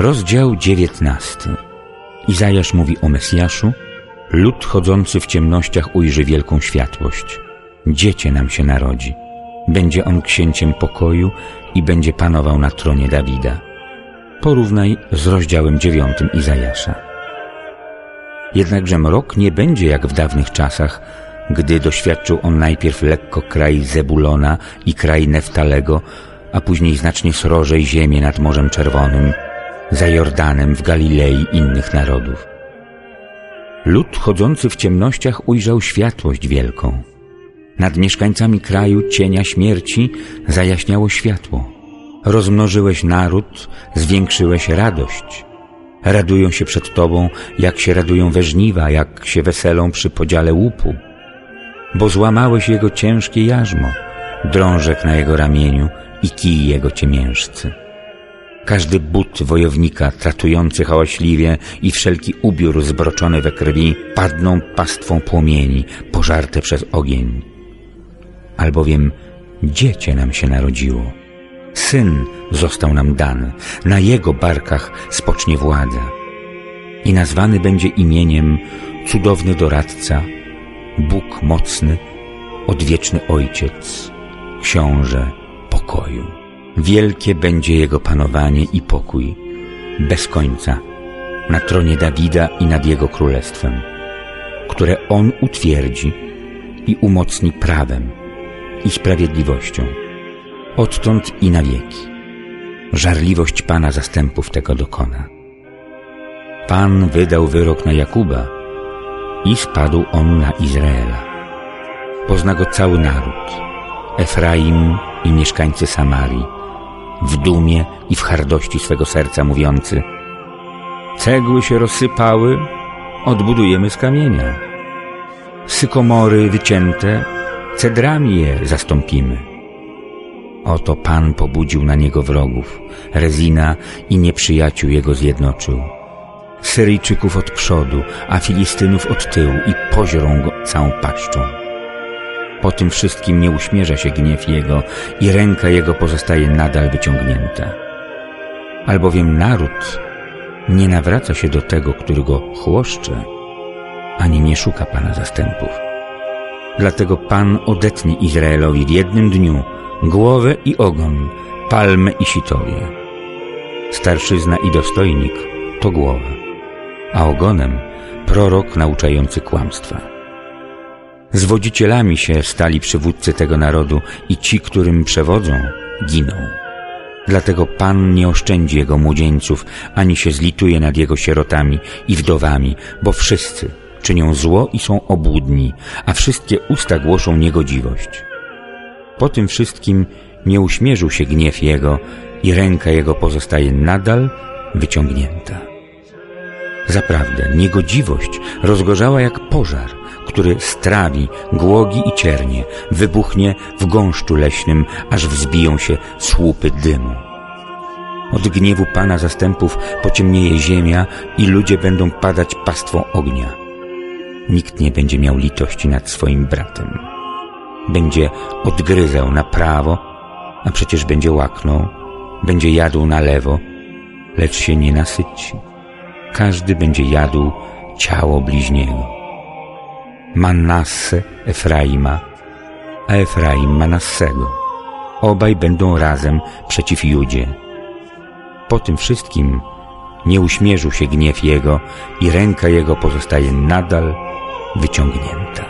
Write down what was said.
Rozdział dziewiętnasty. Izajasz mówi o Mesjaszu. Lud chodzący w ciemnościach ujrzy wielką światłość. Dziecię nam się narodzi. Będzie on księciem pokoju i będzie panował na tronie Dawida. Porównaj z rozdziałem dziewiątym Izajasza. Jednakże mrok nie będzie jak w dawnych czasach, gdy doświadczył on najpierw lekko kraj Zebulona i kraj Neftalego, a później znacznie srożej ziemię nad Morzem Czerwonym, za Jordanem w Galilei innych narodów. Lud chodzący w ciemnościach ujrzał światłość wielką. Nad mieszkańcami kraju cienia śmierci zajaśniało światło. Rozmnożyłeś naród, zwiększyłeś radość. Radują się przed Tobą, jak się radują we żniwa, jak się weselą przy podziale łupu. Bo złamałeś jego ciężkie jarzmo, drążek na jego ramieniu i kij jego ciemiężcy. Każdy but wojownika tratujący hałaśliwie i wszelki ubiór zbroczony we krwi padną pastwą płomieni, pożarte przez ogień. Albowiem dziecię nam się narodziło. Syn został nam dany, na jego barkach spocznie władza. I nazwany będzie imieniem cudowny doradca, Bóg mocny, odwieczny Ojciec, Książę pokoju. Wielkie będzie jego panowanie i pokój, bez końca, na tronie Dawida i nad jego królestwem, które on utwierdzi i umocni prawem i sprawiedliwością, odtąd i na wieki. Żarliwość Pana zastępów tego dokona. Pan wydał wyrok na Jakuba i spadł on na Izraela. Pozna go cały naród, Efraim i mieszkańcy Samarii, w dumie i w hardości swego serca mówiący Cegły się rozsypały, odbudujemy z kamienia. Sykomory wycięte, cedrami je zastąpimy. Oto Pan pobudził na niego wrogów, Rezina i nieprzyjaciół jego zjednoczył. Syryjczyków od przodu, a Filistynów od tyłu i poziorą go całą paszczą. Po tym wszystkim nie uśmierza się gniew Jego i ręka Jego pozostaje nadal wyciągnięta. Albowiem naród nie nawraca się do tego, który go chłoszcze, ani nie szuka Pana zastępów. Dlatego Pan odetnie Izraelowi w jednym dniu głowę i ogon, palmę i sitowie. Starszyzna i dostojnik to głowa, a ogonem prorok nauczający kłamstwa. Zwodzicielami się stali przywódcy tego narodu i ci, którym przewodzą, giną. Dlatego Pan nie oszczędzi jego młodzieńców, ani się zlituje nad jego sierotami i wdowami, bo wszyscy czynią zło i są obłudni, a wszystkie usta głoszą niegodziwość. Po tym wszystkim nie uśmierzył się gniew jego i ręka jego pozostaje nadal wyciągnięta. Zaprawdę, niegodziwość rozgorzała jak pożar, który strawi głogi i ciernie, wybuchnie w gąszczu leśnym, aż wzbiją się słupy dymu. Od gniewu Pana zastępów pociemnieje ziemia i ludzie będą padać pastwą ognia. Nikt nie będzie miał litości nad swoim bratem. Będzie odgryzał na prawo, a przecież będzie łaknął, będzie jadł na lewo, lecz się nie nasyci. Każdy będzie jadł ciało bliźniego. Manasse Efraima, a Efraim Manassego. Obaj będą razem przeciw Judzie. Po tym wszystkim nie uśmierzył się gniew jego i ręka jego pozostaje nadal wyciągnięta.